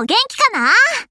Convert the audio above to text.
も元気かな？